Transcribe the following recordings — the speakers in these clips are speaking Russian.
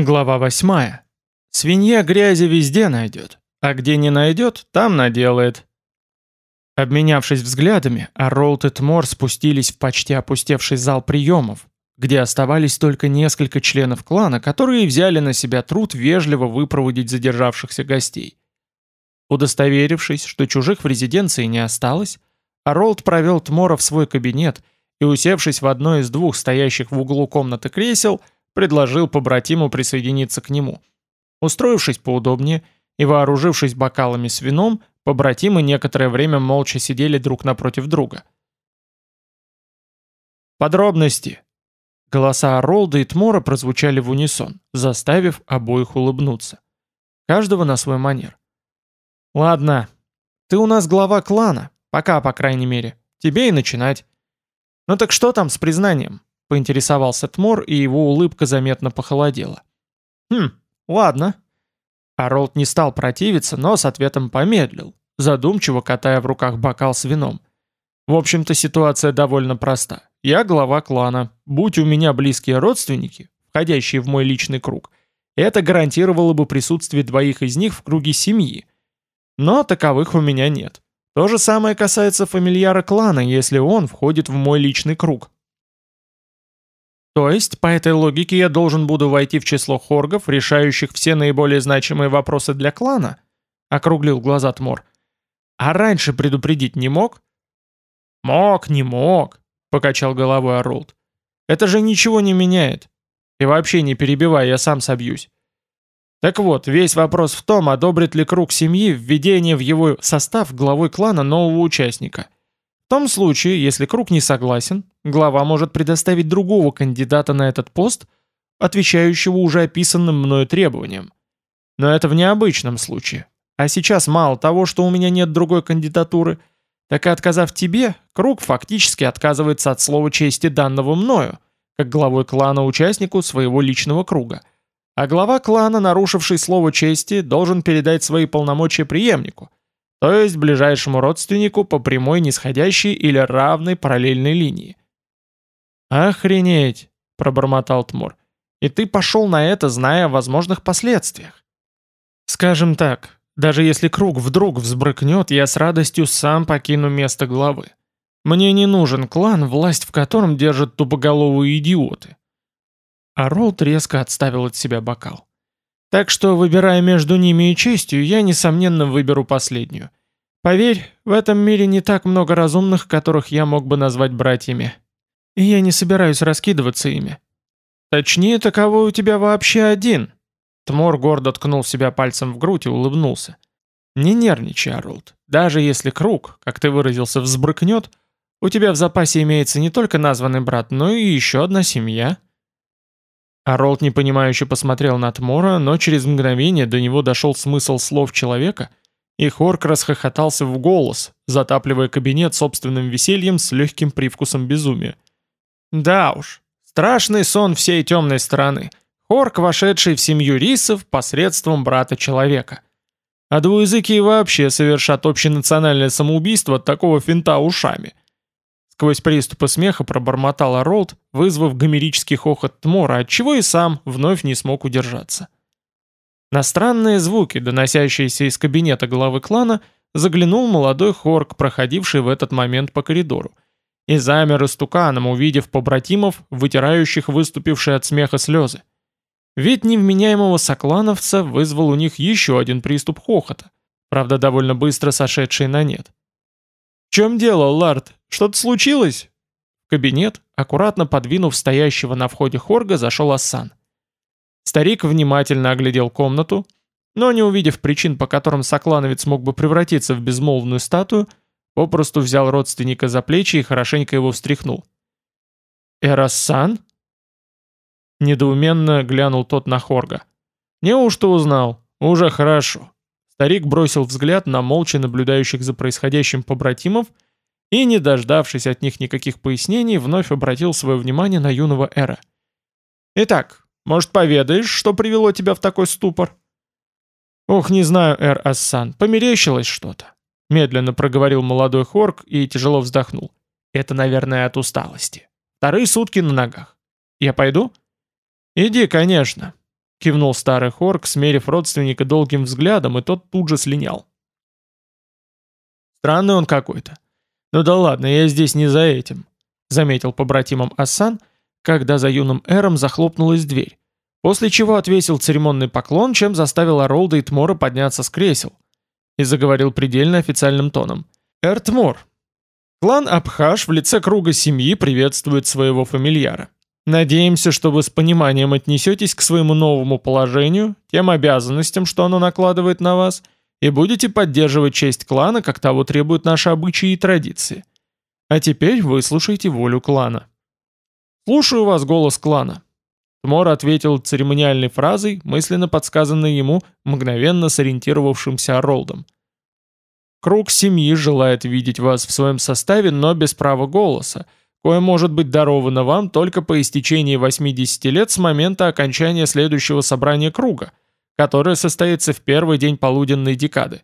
Глава 8. Свинья грязи везде найдет, а где не найдет, там наделает. Обменявшись взглядами, Аролт и Тмор спустились в почти опустевший зал приемов, где оставались только несколько членов клана, которые взяли на себя труд вежливо выпроводить задержавшихся гостей. Удостоверившись, что чужих в резиденции не осталось, Аролт провел Тмора в свой кабинет и, усевшись в одно из двух стоящих в углу комнаты кресел, предложил побратиму присоединиться к нему. Устроившись поудобнее и вооружившись бокалами с вином, побратимы некоторое время молча сидели друг напротив друга. «Подробности!» Голоса Ролда и Тмора прозвучали в унисон, заставив обоих улыбнуться. Каждого на свой манер. «Ладно, ты у нас глава клана, пока, по крайней мере. Тебе и начинать. Ну так что там с признанием?» Поинтересовался Тмор, и его улыбка заметно похолодела. «Хм, ладно». Аролд не стал противиться, но с ответом помедлил, задумчиво катая в руках бокал с вином. В общем-то, ситуация довольно проста. Я глава клана. Будь у меня близкие родственники, входящие в мой личный круг, это гарантировало бы присутствие двоих из них в круге семьи. Но таковых у меня нет. То же самое касается фамильяра клана, если он входит в мой личный круг. То есть, по этой логике я должен буду войти в число хоргов, решающих все наиболее значимые вопросы для клана? Округлил глаза Тмор. А раньше предупредить не мог? Мог, не мог, покачал головой Оролд. Это же ничего не меняет. И вообще не перебивай, я сам собьюсь. Так вот, весь вопрос в том, одобрит ли круг семьи введение в его состав главой клана нового участника – в том случае, если круг не согласен, глава может предоставить другого кандидата на этот пост, отвечающего уже описанным мною требованиям. Но это в необычном случае. А сейчас мало того, что у меня нет другой кандидатуры, так и отказав тебе, круг фактически отказывается от слова чести данного мною, как главой клана участнику своего личного круга. А глава клана, нарушивший слово чести, должен передать свои полномочия преемнику – то есть ближайшему родственнику по прямой нисходящей или равной параллельной линии. «Охренеть!» — пробормотал Тмур. «И ты пошел на это, зная о возможных последствиях». «Скажем так, даже если круг вдруг взбрыкнет, я с радостью сам покину место главы. Мне не нужен клан, власть в котором держат тупоголовые идиоты». А Ролд резко отставил от себя бокал. Так что, выбирая между ними и честью, я, несомненно, выберу последнюю. Поверь, в этом мире не так много разумных, которых я мог бы назвать братьями. И я не собираюсь раскидываться ими. Точнее, таковой у тебя вообще один. Тмор гордо ткнул себя пальцем в грудь и улыбнулся. Не нервничай, Арулт. Даже если круг, как ты выразился, взбрыкнет, у тебя в запасе имеется не только названный брат, но и еще одна семья. Аролд непонимающе посмотрел на Тмора, но через мгновение до него дошел смысл слов человека, и Хорк расхохотался в голос, затапливая кабинет собственным весельем с легким привкусом безумия. Да уж, страшный сон всей темной стороны. Хорк, вошедший в семью рисов посредством брата человека. А двуязыкие вообще совершат общенациональное самоубийство от такого финта ушами – Сквозь приступы смеха пробормотал Ролд, вызвав гомерический хохот Тмора, отчего и сам вновь не смог удержаться. На странные звуки, доносящиеся из кабинета главы клана, заглянул молодой хорк, проходивший в этот момент по коридору, и замер истуканом, увидев побратимов, вытирающих выступившие от смеха слезы. Ведь невменяемого соклановца вызвал у них еще один приступ хохота, правда довольно быстро сошедший на нет. «В чем дело, Лард? Что-то случилось?» В кабинет, аккуратно подвинув стоящего на входе Хорга, зашел Ассан. Старик внимательно оглядел комнату, но не увидев причин, по которым соклановец мог бы превратиться в безмолвную статую, попросту взял родственника за плечи и хорошенько его встряхнул. «Эрассан?» Недоуменно глянул тот на Хорга. «Неужто узнал? Уже хорошо. Старик бросил взгляд на молча наблюдающих за происходящим побратимов и, не дождавшись от них никаких пояснений, вновь обратил свое внимание на юного Эра. «Итак, может, поведаешь, что привело тебя в такой ступор?» «Ох, не знаю, Эр Ассан, померещилось что-то», — медленно проговорил молодой Хорк и тяжело вздохнул. «Это, наверное, от усталости. Вторые сутки на ногах. Я пойду?» «Иди, конечно. — кивнул старый Хорк, смерив родственника долгим взглядом, и тот тут же слинял. «Странный он какой-то. Ну да ладно, я здесь не за этим», — заметил побратимам Асан, когда за юным Эром захлопнулась дверь, после чего отвесил церемонный поклон, чем заставил Оролда и Тмора подняться с кресел, и заговорил предельно официальным тоном. «Эр Тмор, клан Абхаш в лице круга семьи приветствует своего фамильяра. Надеемся, что вы с пониманием отнесетесь к своему новому положению, тем обязанностям, что оно накладывает на вас, и будете поддерживать честь клана, как того требуют наши обычаи и традиции. А теперь выслушайте волю клана. «Слушаю вас, голос клана». Тмор ответил церемониальной фразой, мысленно подсказанной ему мгновенно сориентировавшимся Оролдом. «Круг семьи желает видеть вас в своем составе, но без права голоса, кое может быть даровано вам только по истечении 80 лет с момента окончания следующего собрания круга, которое состоится в первый день полуденной декады.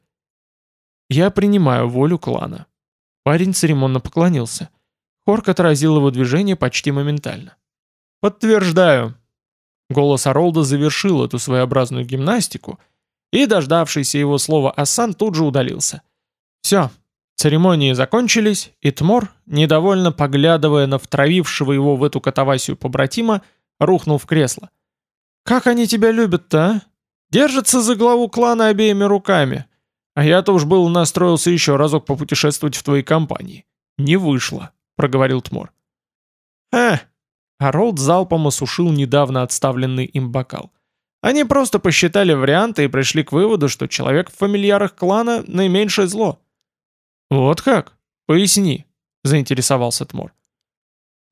Я принимаю волю клана. Парень церемонно поклонился. Хорк отразил его движение почти моментально. «Подтверждаю». Голос Оролда завершил эту своеобразную гимнастику, и дождавшийся его слова Асан тут же удалился. «Все, Церемонии закончились, и Тмор, недовольно поглядывая на втравившего его в эту катавасию побратима, рухнул в кресло. «Как они тебя любят-то, а? Держатся за главу клана обеими руками. А я-то уж был настроился еще разок попутешествовать в твоей компании. Не вышло», — проговорил Тмор. «Ха!» А Ролд залпом осушил недавно отставленный им бокал. Они просто посчитали варианты и пришли к выводу, что человек в фамильярах клана — наименьшее зло. «Вот как? Поясни», — заинтересовался Тмор.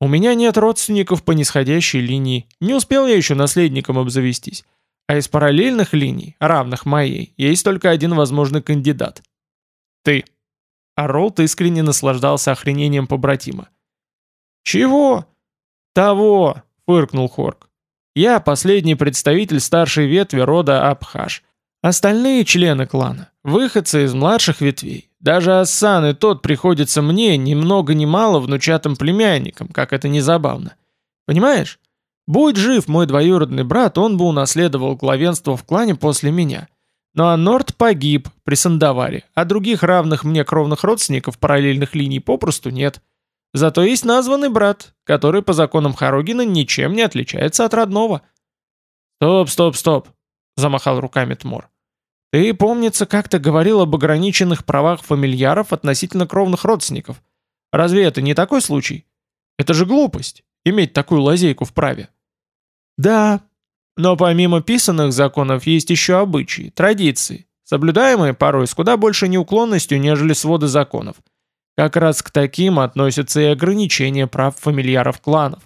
«У меня нет родственников по нисходящей линии, не успел я еще наследником обзавестись, а из параллельных линий, равных моей, есть только один возможный кандидат. Ты». А Ролт искренне наслаждался охренением побратима. «Чего?» «Того!» — фыркнул Хорк. «Я последний представитель старшей ветви рода Абхаш. Остальные члены клана — выходцы из младших ветвей, даже Ассан и тот приходится мне ни много ни мало внучатым племянником, как это не забавно. Понимаешь? Будь жив мой двоюродный брат, он бы унаследовал главенство в клане после меня. Ну а Норд погиб при Сандаваре, а других равных мне кровных родственников параллельных линий попросту нет. Зато есть названный брат, который по законам Харогина ничем не отличается от родного. «Стоп, стоп, стоп!» — замахал руками Тмор. Ты, помнится, как-то говорил об ограниченных правах фамильяров относительно кровных родственников. Разве это не такой случай? Это же глупость, иметь такую лазейку в праве. Да, но помимо писанных законов есть еще обычаи, традиции, соблюдаемые порой с куда большей неуклонностью, нежели своды законов. Как раз к таким относятся и ограничения прав фамильяров кланов.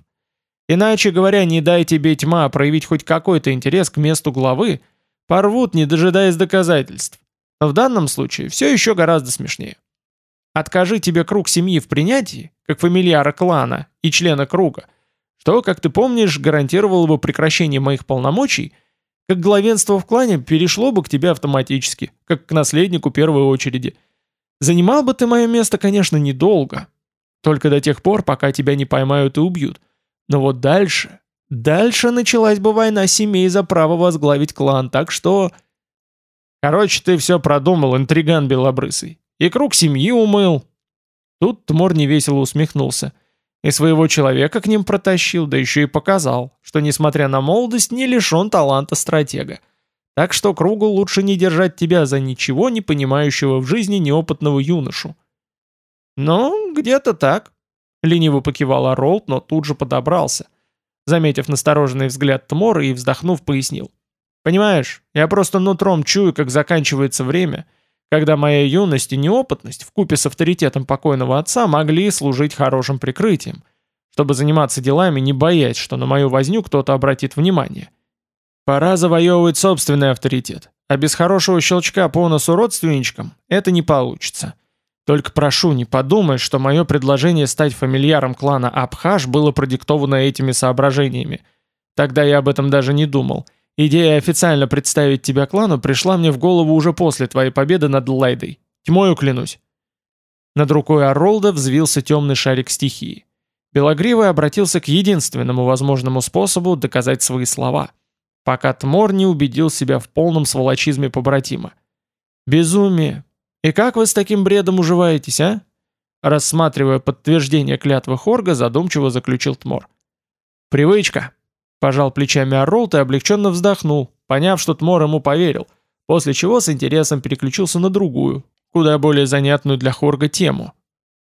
Иначе говоря, не дай тебе тьма проявить хоть какой-то интерес к месту главы – Порвут, не дожидаясь доказательств. Но в данном случае все еще гораздо смешнее. Откажи тебе круг семьи в принятии, как фамильяра клана и члена круга, что, как ты помнишь, гарантировало бы прекращение моих полномочий, как главенство в клане перешло бы к тебе автоматически, как к наследнику первой очереди. Занимал бы ты мое место, конечно, недолго, только до тех пор, пока тебя не поймают и убьют. Но вот дальше Дальше началась бы война семей за право возглавить клан, так что... Короче, ты все продумал, интриган белобрысый. И круг семьи умыл. Тут Тмор невесело усмехнулся. И своего человека к ним протащил, да еще и показал, что, несмотря на молодость, не лишен таланта стратега. Так что кругу лучше не держать тебя за ничего не понимающего в жизни неопытного юношу. «Ну, где-то так», — лениво покивал Ролд, но тут же подобрался — заметив настороженный взгляд Тмора и вздохнув, пояснил. «Понимаешь, я просто нутром чую, как заканчивается время, когда моя юность и неопытность вкупе с авторитетом покойного отца могли служить хорошим прикрытием, чтобы заниматься делами, не боясь, что на мою возню кто-то обратит внимание. Пора завоевывать собственный авторитет, а без хорошего щелчка по носу родственничкам это не получится». Только прошу, не подумай, что мое предложение стать фамильяром клана Абхаш было продиктовано этими соображениями. Тогда я об этом даже не думал. Идея официально представить тебя клану пришла мне в голову уже после твоей победы над Лайдой. Тьмою клянусь. Над рукой Оролда взвился темный шарик стихии. Белогривый обратился к единственному возможному способу доказать свои слова. Пока Тмор не убедил себя в полном сволочизме побратима. «Безумие! И как вы с таким бредом уживаетесь, а?» Рассматривая подтверждение клятвы Хорга, задумчиво заключил Тмор. «Привычка!» – пожал плечами Оролт и облегченно вздохнул, поняв, что Тмор ему поверил, после чего с интересом переключился на другую, куда более занятную для Хорга тему.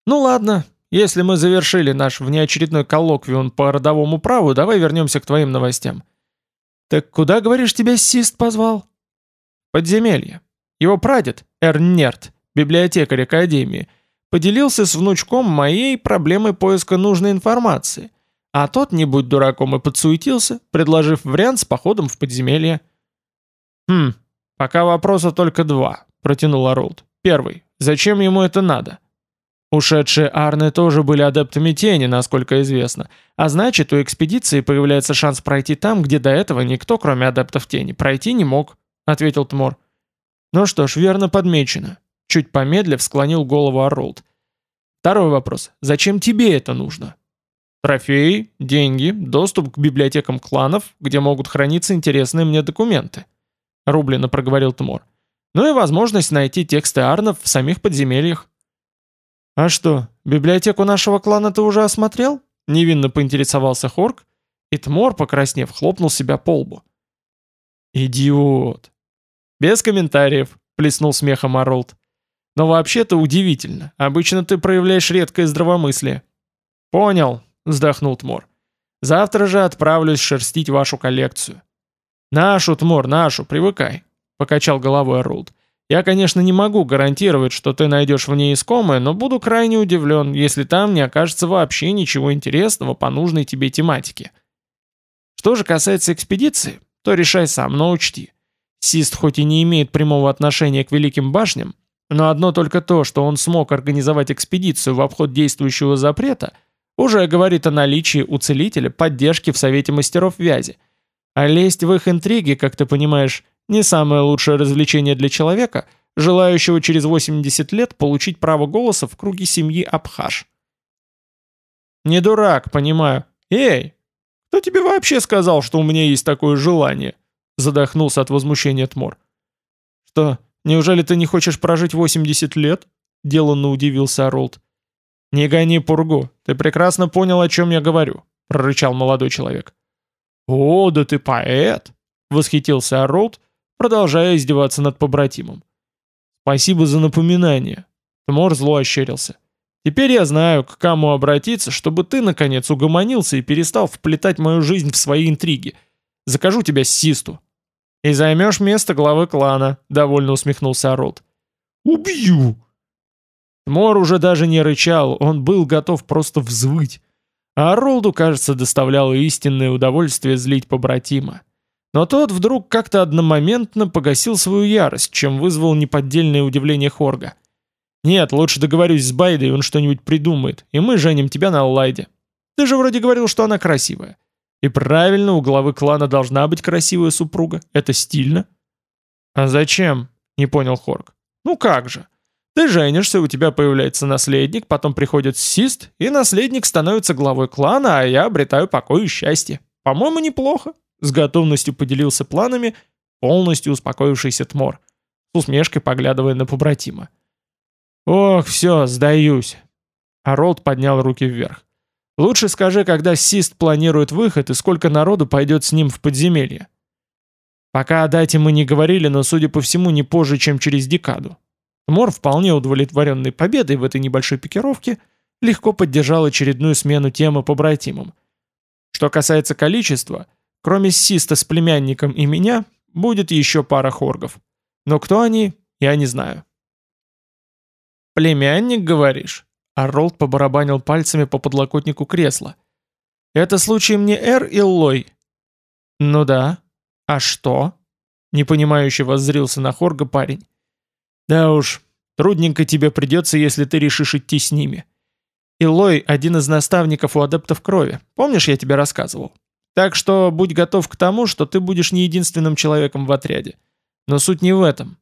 «Ну ладно, если мы завершили наш внеочередной коллоквиум по родовому праву, давай вернемся к твоим новостям. Так куда, говоришь, тебя Сист позвал? Подземелье. Его прадед, Эрнерт, библиотекарь Академии, поделился с внучком моей проблемой поиска нужной информации, а тот, не будь дураком, и подсуетился, предложив вариант с походом в подземелье. «Хм, пока вопроса только два», — протянул Оролд. «Первый. Зачем ему это надо?» Ушедшие Арны тоже были адептами тени, насколько известно. А значит, у экспедиции появляется шанс пройти там, где до этого никто, кроме адептов тени, пройти не мог, ответил Тмор. Ну что ж, верно подмечено. Чуть помедлив склонил голову Орлд. Второй вопрос. Зачем тебе это нужно? Трофеи, деньги, доступ к библиотекам кланов, где могут храниться интересные мне документы. Рублено проговорил Тмор. Ну и возможность найти тексты Арнов в самих подземельях. «А что, библиотеку нашего клана ты уже осмотрел?» Невинно поинтересовался Хорк, и Тмор, покраснев, хлопнул себя по лбу. «Идиот!» «Без комментариев», — плеснул смехом Оролд. «Но вообще-то удивительно. Обычно ты проявляешь редкое здравомыслие». «Понял», — вздохнул Тмор. «Завтра же отправлюсь шерстить вашу коллекцию». «Нашу, Тмор, нашу, привыкай», — покачал головой Оролд. Я, конечно, не могу гарантировать, что ты найдешь в ней искомое, но буду крайне удивлен, если там не окажется вообще ничего интересного по нужной тебе тематике. Что же касается экспедиции, то решай сам, но учти. Сист хоть и не имеет прямого отношения к Великим Башням, но одно только то, что он смог организовать экспедицию в обход действующего запрета, уже говорит о наличии у целителя поддержки в Совете Мастеров Вязи. А лезть в их интриги, как ты понимаешь, не самое лучшее развлечение для человека, желающего через 80 лет получить право голоса в круге семьи Абхаш. «Не дурак, понимаю. Эй, кто тебе вообще сказал, что у меня есть такое желание?» Задохнулся от возмущения Тмор. «Что, неужели ты не хочешь прожить 80 лет?» Деланно удивился Оролд. «Не гони пургу, ты прекрасно понял, о чем я говорю», прорычал молодой человек. «О, да ты поэт!» Восхитился Оролд продолжая издеваться над побратимом. «Спасибо за напоминание», — Тмор зло ощерился. «Теперь я знаю, к кому обратиться, чтобы ты, наконец, угомонился и перестал вплетать мою жизнь в свои интриги. Закажу тебя Систу». «И займешь место главы клана», — довольно усмехнулся Ород. «Убью!» Тмор уже даже не рычал, он был готов просто взвыть. А Оролду, кажется, доставляло истинное удовольствие злить побратима. Но тот вдруг как-то одномоментно погасил свою ярость, чем вызвал неподдельное удивление Хорга. «Нет, лучше договорюсь с Байдой, он что-нибудь придумает, и мы женим тебя на Аллайде. Ты же вроде говорил, что она красивая. И правильно, у главы клана должна быть красивая супруга, это стильно». «А зачем?» — не понял Хорг. «Ну как же. Ты женишься, у тебя появляется наследник, потом приходит сист, и наследник становится главой клана, а я обретаю покой и счастье. По-моему, неплохо». С готовностью поделился планами полностью успокоившийся Тмор, с усмешкой поглядывая на побратима. «Ох, все, сдаюсь!» Аролд поднял руки вверх. «Лучше скажи, когда Сист планирует выход и сколько народу пойдет с ним в подземелье». Пока о дате мы не говорили, но, судя по всему, не позже, чем через декаду. Тмор, вполне удовлетворенный победой в этой небольшой пикировке, легко поддержал очередную смену темы побратимам. Что касается количества – Кроме Систа с племянником и меня, будет еще пара хоргов. Но кто они, я не знаю. «Племянник, говоришь?» Арролд побарабанил пальцами по подлокотнику кресла. «Это случаем не Эр Иллой?» «Ну да. А что?» Непонимающе воззрился на Хорга парень. «Да уж, трудненько тебе придется, если ты решишь идти с ними. Илой — один из наставников у адептов крови. Помнишь, я тебе рассказывал? Так что будь готов к тому, что ты будешь не единственным человеком в отряде. Но суть не в этом.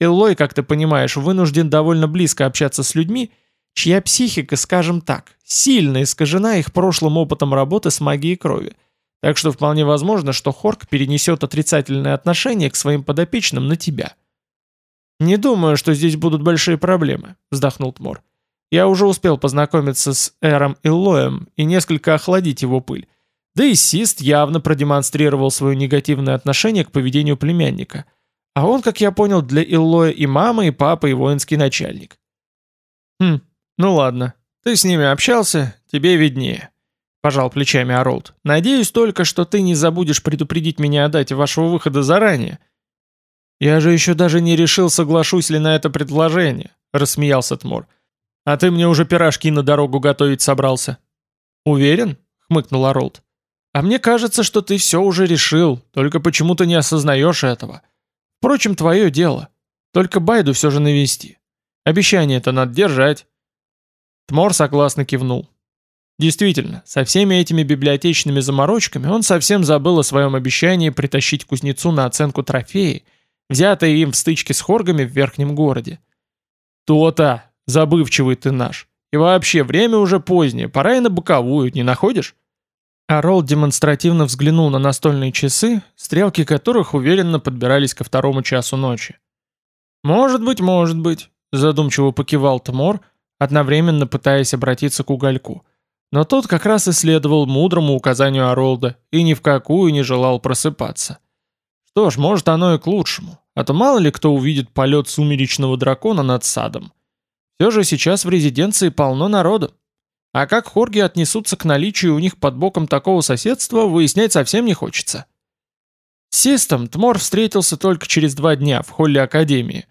Иллой, как ты понимаешь, вынужден довольно близко общаться с людьми, чья психика, скажем так, сильно искажена их прошлым опытом работы с магией крови. Так что вполне возможно, что Хорк перенесет отрицательное отношение к своим подопечным на тебя. «Не думаю, что здесь будут большие проблемы», — вздохнул Тмор. «Я уже успел познакомиться с Эром и Лоем и несколько охладить его пыль. Да и Сист явно продемонстрировал свое негативное отношение к поведению племянника. А он, как я понял, для Иллоя и мама, и папа, и воинский начальник. Хм, ну ладно. Ты с ними общался, тебе виднее. Пожал плечами Оролд. Надеюсь только, что ты не забудешь предупредить меня о дате вашего выхода заранее. Я же еще даже не решил, соглашусь ли на это предложение, рассмеялся Тмор. А ты мне уже пирожки на дорогу готовить собрался. Уверен? хмыкнул Оролд. А мне кажется, что ты все уже решил, только почему-то не осознаешь этого. Впрочем, твое дело. Только Байду все же навести. Обещание это надо держать. Тмор согласно кивнул. Действительно, со всеми этими библиотечными заморочками он совсем забыл о своем обещании притащить кузнецу на оценку трофеи, взятые им в стычке с хоргами в верхнем городе. То-то, забывчивый ты наш. И вообще, время уже позднее, пора и на боковую, не находишь? Арол демонстративно взглянул на настольные часы, стрелки которых уверенно подбирались ко второму часу ночи. «Может быть, может быть», — задумчиво покивал Тмор, одновременно пытаясь обратиться к угольку. Но тот как раз исследовал мудрому указанию Оролда и ни в какую не желал просыпаться. Что ж, может оно и к лучшему, а то мало ли кто увидит полет сумеречного дракона над садом. Все же сейчас в резиденции полно народу. А как хорги отнесутся к наличию у них под боком такого соседства, выяснять совсем не хочется. Систом Тмор встретился только через два дня в холле Академии.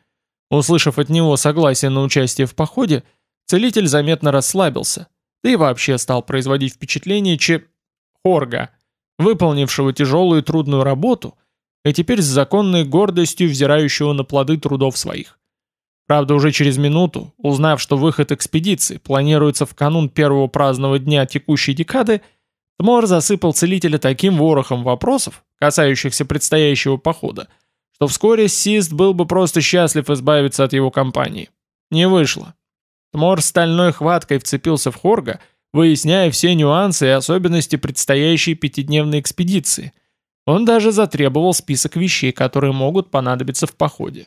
Услышав от него согласие на участие в походе, целитель заметно расслабился, да и вообще стал производить впечатление че... хорга, выполнившего тяжелую и трудную работу, и теперь с законной гордостью взирающего на плоды трудов своих. Правда, уже через минуту, узнав, что выход экспедиции планируется в канун первого праздного дня текущей декады, Тмор засыпал целителя таким ворохом вопросов, касающихся предстоящего похода, что вскоре Сист был бы просто счастлив избавиться от его компании. Не вышло. Тмор стальной хваткой вцепился в Хорга, выясняя все нюансы и особенности предстоящей пятидневной экспедиции. Он даже затребовал список вещей, которые могут понадобиться в походе.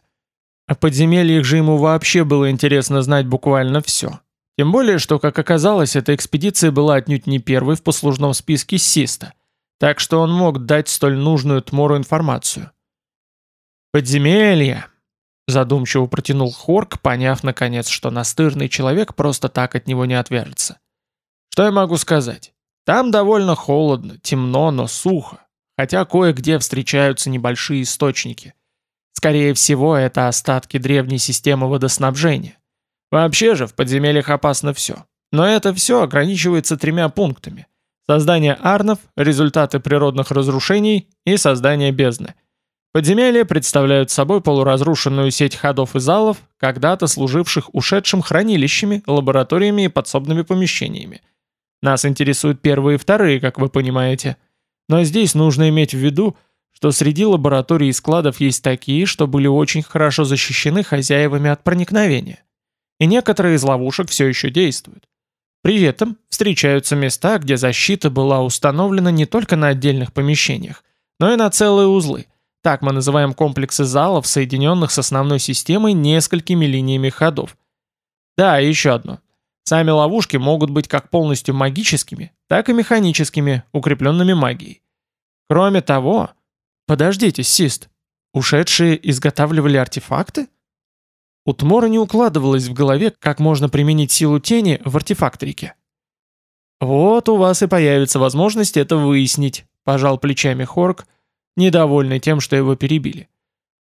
О подземельях же ему вообще было интересно знать буквально все. Тем более, что, как оказалось, эта экспедиция была отнюдь не первой в послужном списке Систа, так что он мог дать столь нужную Тмору информацию. «Подземелья!» — задумчиво протянул Хорк, поняв, наконец, что настырный человек просто так от него не отвяжется. «Что я могу сказать? Там довольно холодно, темно, но сухо, хотя кое-где встречаются небольшие источники — Скорее всего, это остатки древней системы водоснабжения. Вообще же в подземельях опасно все. Но это все ограничивается тремя пунктами. Создание арнов, результаты природных разрушений и создание бездны. Подземелья представляют собой полуразрушенную сеть ходов и залов, когда-то служивших ушедшим хранилищами, лабораториями и подсобными помещениями. Нас интересуют первые и вторые, как вы понимаете. Но здесь нужно иметь в виду, что среди лабораторий и складов есть такие, что были очень хорошо защищены хозяевами от проникновения. И некоторые из ловушек все еще действуют. При этом встречаются места, где защита была установлена не только на отдельных помещениях, но и на целые узлы. Так мы называем комплексы залов, соединенных с основной системой несколькими линиями ходов. Да, и еще одно. Сами ловушки могут быть как полностью магическими, так и механическими, укрепленными магией. Кроме того, Подождите, Сист. Ушедшие изготавливали артефакты? У Тмора не укладывалось в голове, как можно применить силу тени в артефактрике. «Вот у вас и появится возможность это выяснить», — пожал плечами Хорк, недовольный тем, что его перебили.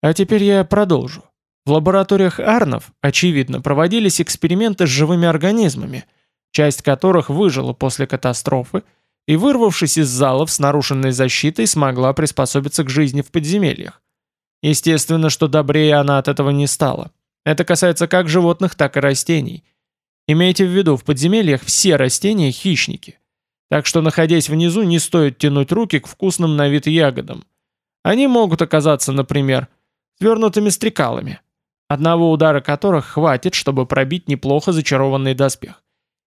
«А теперь я продолжу. В лабораториях Арнов, очевидно, проводились эксперименты с живыми организмами, часть которых выжила после катастрофы, и, вырвавшись из залов с нарушенной защитой, смогла приспособиться к жизни в подземельях. Естественно, что добрее она от этого не стала. Это касается как животных, так и растений. Имейте в виду, в подземельях все растения – хищники. Так что, находясь внизу, не стоит тянуть руки к вкусным на вид ягодам. Они могут оказаться, например, свернутыми стрекалами, одного удара которых хватит, чтобы пробить неплохо зачарованный доспех.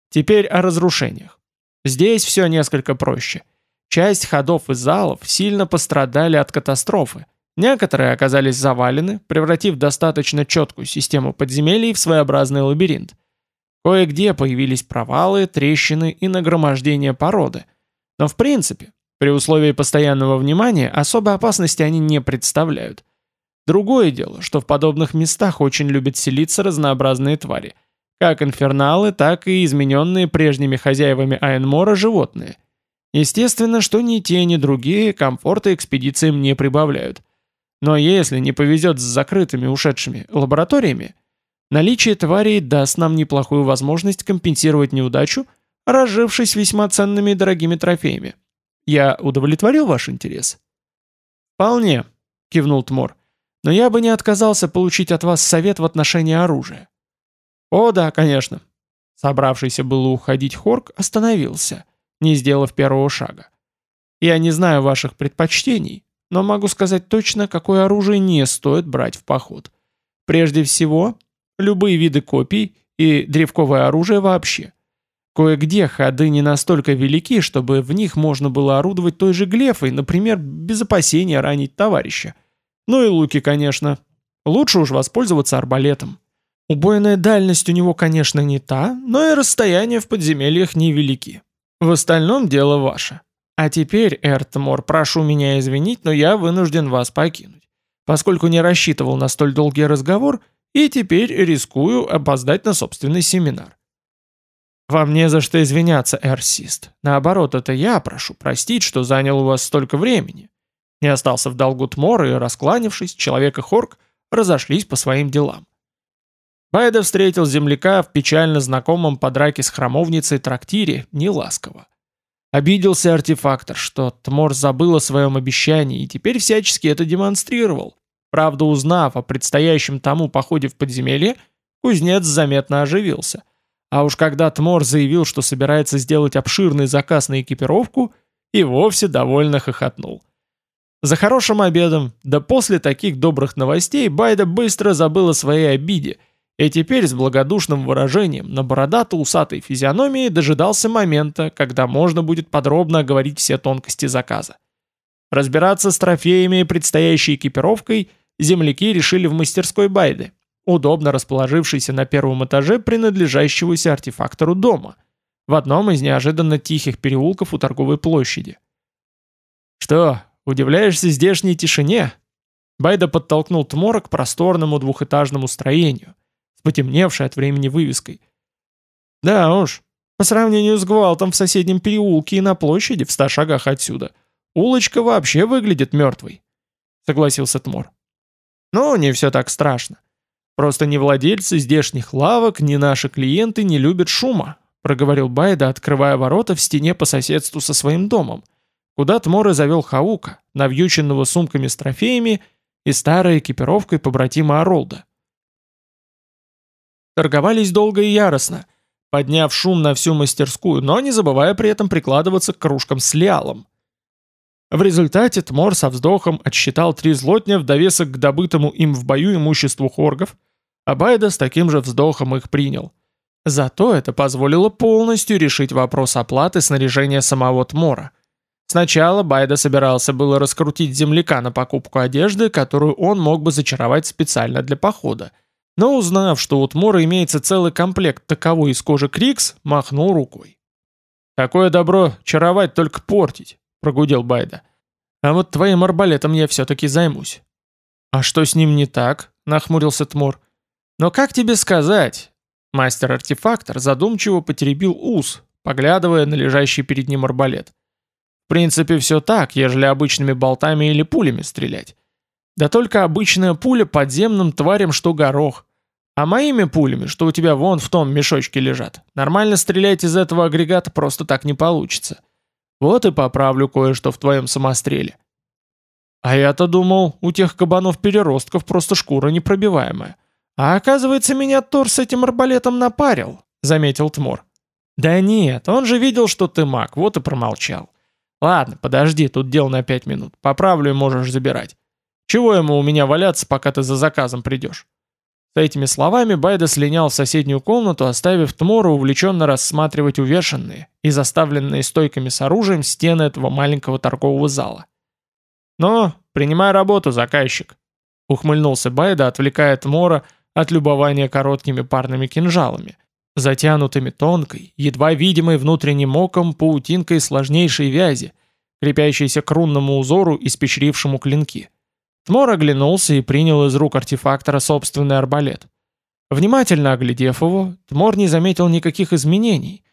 Теперь о разрушениях. Здесь все несколько проще. Часть ходов и залов сильно пострадали от катастрофы. Некоторые оказались завалены, превратив достаточно четкую систему подземелий в своеобразный лабиринт. Кое-где появились провалы, трещины и нагромождение породы. Но в принципе, при условии постоянного внимания особой опасности они не представляют. Другое дело, что в подобных местах очень любят селиться разнообразные твари. Как инферналы, так и измененные прежними хозяевами Айнмора животные. Естественно, что ни те, ни другие комфорта экспедициям не прибавляют. Но если не повезет с закрытыми ушедшими лабораториями, наличие тварей даст нам неплохую возможность компенсировать неудачу, разжившись весьма ценными и дорогими трофеями. Я удовлетворил ваш интерес? «Вполне», — кивнул Тмор. «Но я бы не отказался получить от вас совет в отношении оружия». «О, да, конечно». Собравшийся было уходить Хорк остановился, не сделав первого шага. «Я не знаю ваших предпочтений, но могу сказать точно, какое оружие не стоит брать в поход. Прежде всего, любые виды копий и древковое оружие вообще. Кое-где ходы не настолько велики, чтобы в них можно было орудовать той же глефой, например, без опасения ранить товарища. Ну и луки, конечно. Лучше уж воспользоваться арбалетом. Убойная дальность у него, конечно, не та, но и расстояния в подземельях невелики. В остальном дело ваше. А теперь, Эртмор, прошу меня извинить, но я вынужден вас покинуть, поскольку не рассчитывал на столь долгий разговор и теперь рискую опоздать на собственный семинар. Вам не за что извиняться, Эрсист. Наоборот, это я прошу простить, что занял у вас столько времени. Не остался в долгу Тмор и, раскланившись, человек и Хорк разошлись по своим делам. Байда встретил земляка в печально знакомом по драке с храмовницей трактире неласково. Обиделся артефактор, что Тмор забыл о своем обещании и теперь всячески это демонстрировал. Правда, узнав о предстоящем тому походе в подземелье, кузнец заметно оживился. А уж когда Тмор заявил, что собирается сделать обширный заказ на экипировку, и вовсе довольно хохотнул. За хорошим обедом, да после таких добрых новостей, Байда быстро забыл о своей обиде – и теперь с благодушным выражением на бородато-усатой физиономии дожидался момента, когда можно будет подробно оговорить все тонкости заказа. Разбираться с трофеями и предстоящей экипировкой земляки решили в мастерской Байды, удобно расположившейся на первом этаже принадлежащегося артефактору дома, в одном из неожиданно тихих переулков у торговой площади. «Что, удивляешься здешней тишине?» Байда подтолкнул Тмора к просторному двухэтажному строению – потемневшей от времени вывеской. «Да уж, по сравнению с гвалтом в соседнем переулке и на площади в ста шагах отсюда, улочка вообще выглядит мертвой», — согласился Тмор. «Ну, не все так страшно. Просто ни владельцы здешних лавок, ни наши клиенты не любят шума», — проговорил Байда, открывая ворота в стене по соседству со своим домом, куда Тмор и завел Хаука, навьюченного сумками с трофеями и старой экипировкой побратима Оролда. Торговались долго и яростно, подняв шум на всю мастерскую, но не забывая при этом прикладываться к кружкам с лиалом. В результате Тмор со вздохом отсчитал три злотня в довесок к добытому им в бою имуществу хоргов, а Байда с таким же вздохом их принял. Зато это позволило полностью решить вопрос оплаты снаряжения самого Тмора. Сначала Байда собирался было раскрутить земляка на покупку одежды, которую он мог бы зачаровать специально для похода – но узнав, что у Тмора имеется целый комплект таковой из кожи Крикс, махнул рукой. «Такое добро чаровать только портить», — прогудел Байда. «А вот твоим арбалетом я все-таки займусь». «А что с ним не так?» — нахмурился Тмор. «Но как тебе сказать?» Мастер-артефактор задумчиво потеребил ус, поглядывая на лежащий перед ним арбалет. «В принципе, все так, ежели обычными болтами или пулями стрелять. Да только обычная пуля подземным тварям что горох. А моими пулями, что у тебя вон в том мешочке лежат, нормально стрелять из этого агрегата просто так не получится. Вот и поправлю кое-что в твоем самостреле. А я-то думал, у тех кабанов-переростков просто шкура непробиваемая. А оказывается, меня Тор с этим арбалетом напарил, заметил Тмор. Да нет, он же видел, что ты маг, вот и промолчал. Ладно, подожди, тут дел на пять минут. Поправлю и можешь забирать. Чего ему у меня валяться, пока ты за заказом придешь? С этими словами Байда слинял в соседнюю комнату, оставив Тмора увлеченно рассматривать увешанные и заставленные стойками с оружием стены этого маленького торгового зала. «Ну, принимай работу, заказчик», — ухмыльнулся Байда, отвлекая Тмора от любования короткими парными кинжалами, затянутыми тонкой, едва видимой внутренним оком паутинкой сложнейшей вязи, крепящейся к рунному узору, испещрившему клинки. Тмор оглянулся и принял из рук артефактора собственный арбалет. Внимательно оглядев его, Тмор не заметил никаких изменений,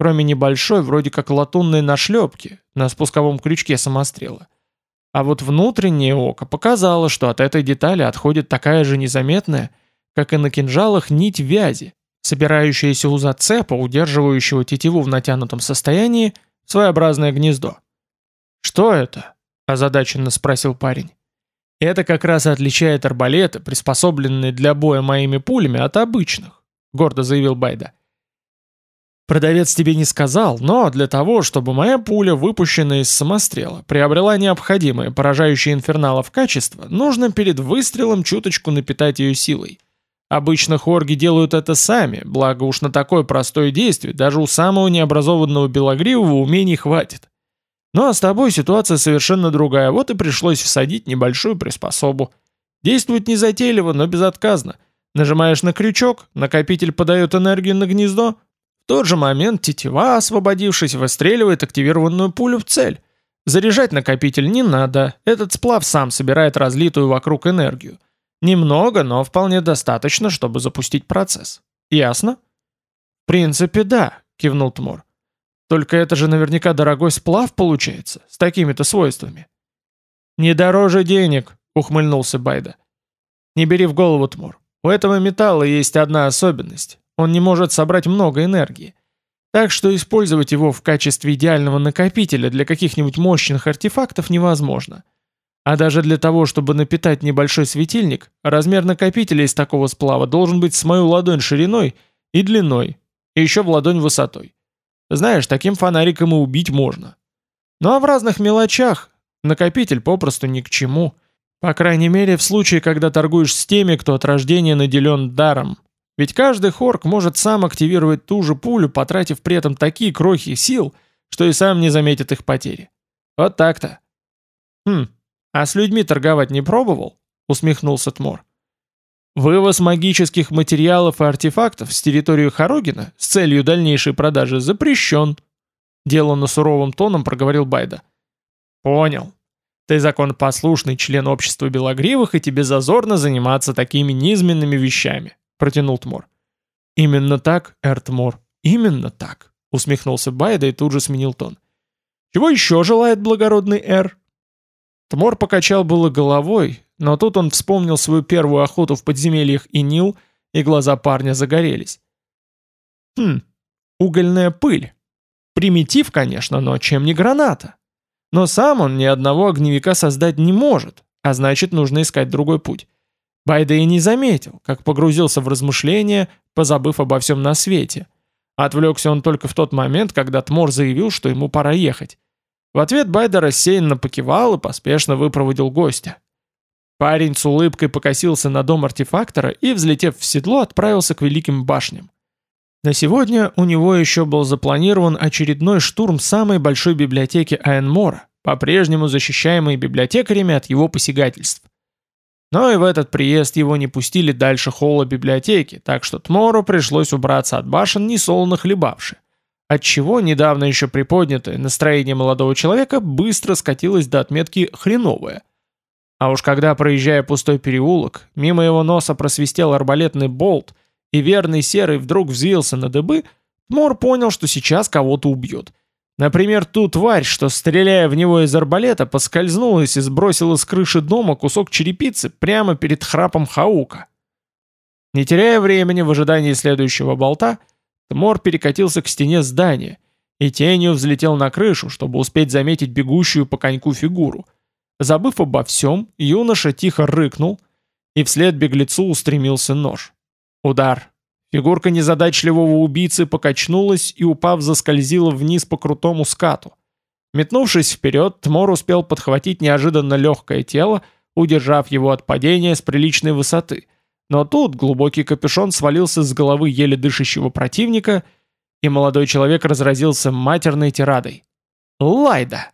кроме небольшой, вроде как латунной нашлепки на спусковом крючке самострела. А вот внутреннее око показало, что от этой детали отходит такая же незаметная, как и на кинжалах, нить вязи, собирающаяся у зацепа, удерживающего тетиву в натянутом состоянии, своеобразное гнездо. «Что это?» – озадаченно спросил парень. Это как раз отличает арбалеты, приспособленные для боя моими пулями, от обычных, гордо заявил Байда. Продавец тебе не сказал, но для того, чтобы моя пуля, выпущенная из самострела, приобрела необходимое поражающее инферналов качество, нужно перед выстрелом чуточку напитать ее силой. Обычно хорги делают это сами, благо уж на такое простое действие даже у самого необразованного белогривого умений хватит. Ну а с тобой ситуация совершенно другая, вот и пришлось всадить небольшую приспособу. Действует незатейливо, но безотказно. Нажимаешь на крючок, накопитель подает энергию на гнездо. В тот же момент тетива, освободившись, выстреливает активированную пулю в цель. Заряжать накопитель не надо, этот сплав сам собирает разлитую вокруг энергию. Немного, но вполне достаточно, чтобы запустить процесс. Ясно? В принципе, да, кивнул Тмор. Только это же наверняка дорогой сплав получается, с такими-то свойствами. «Не дороже денег», — ухмыльнулся Байда. «Не бери в голову, Тмур. У этого металла есть одна особенность. Он не может собрать много энергии. Так что использовать его в качестве идеального накопителя для каких-нибудь мощных артефактов невозможно. А даже для того, чтобы напитать небольшой светильник, размер накопителя из такого сплава должен быть с мою ладонь шириной и длиной, и еще в ладонь высотой. Знаешь, таким фонариком и убить можно. Ну а в разных мелочах накопитель попросту ни к чему. По крайней мере, в случае, когда торгуешь с теми, кто от рождения наделен даром. Ведь каждый хорк может сам активировать ту же пулю, потратив при этом такие крохи сил, что и сам не заметит их потери. Вот так-то. Хм, а с людьми торговать не пробовал? Усмехнулся Тмор. Вывоз магических материалов и артефактов с территории Хорогина с целью дальнейшей продажи запрещен. Деланно суровым тоном проговорил Байда. Понял. Ты законопослушный член общества белогривых, и тебе зазорно заниматься такими низменными вещами, протянул Тмор. Именно так, Эртмор, именно так, усмехнулся Байда и тут же сменил тон. Чего еще желает благородный Эр? Тмор покачал было головой, но тут он вспомнил свою первую охоту в подземельях и Нил, и глаза парня загорелись. Хм, угольная пыль. Примитив, конечно, но чем не граната? Но сам он ни одного огневика создать не может, а значит нужно искать другой путь. Байда и не заметил, как погрузился в размышления, позабыв обо всем на свете. Отвлекся он только в тот момент, когда Тмор заявил, что ему пора ехать. В ответ Байда рассеянно покивал и поспешно выпроводил гостя. Парень с улыбкой покосился на дом артефактора и, взлетев в седло, отправился к великим башням. На сегодня у него еще был запланирован очередной штурм самой большой библиотеки Айенмора, по-прежнему защищаемой библиотекарями от его посягательств. Но и в этот приезд его не пустили дальше холла библиотеки, так что Тмору пришлось убраться от башен, несолоно хлебавши. Отчего недавно еще приподнятое настроение молодого человека быстро скатилось до отметки «хреновое», а уж когда, проезжая пустой переулок, мимо его носа просвистел арбалетный болт, и верный серый вдруг взвился на дыбы, Тмор понял, что сейчас кого-то убьет. Например, ту тварь, что, стреляя в него из арбалета, поскользнулась и сбросила с крыши дома кусок черепицы прямо перед храпом Хаука. Не теряя времени в ожидании следующего болта, Тмор перекатился к стене здания и тенью взлетел на крышу, чтобы успеть заметить бегущую по коньку фигуру — Забыв обо всем, юноша тихо рыкнул, и вслед беглецу устремился нож. Удар. Фигурка незадачливого убийцы покачнулась и, упав, заскользила вниз по крутому скату. Метнувшись вперед, Тмор успел подхватить неожиданно легкое тело, удержав его от падения с приличной высоты, но тут глубокий капюшон свалился с головы еле дышащего противника, и молодой человек разразился матерной тирадой. «Лайда!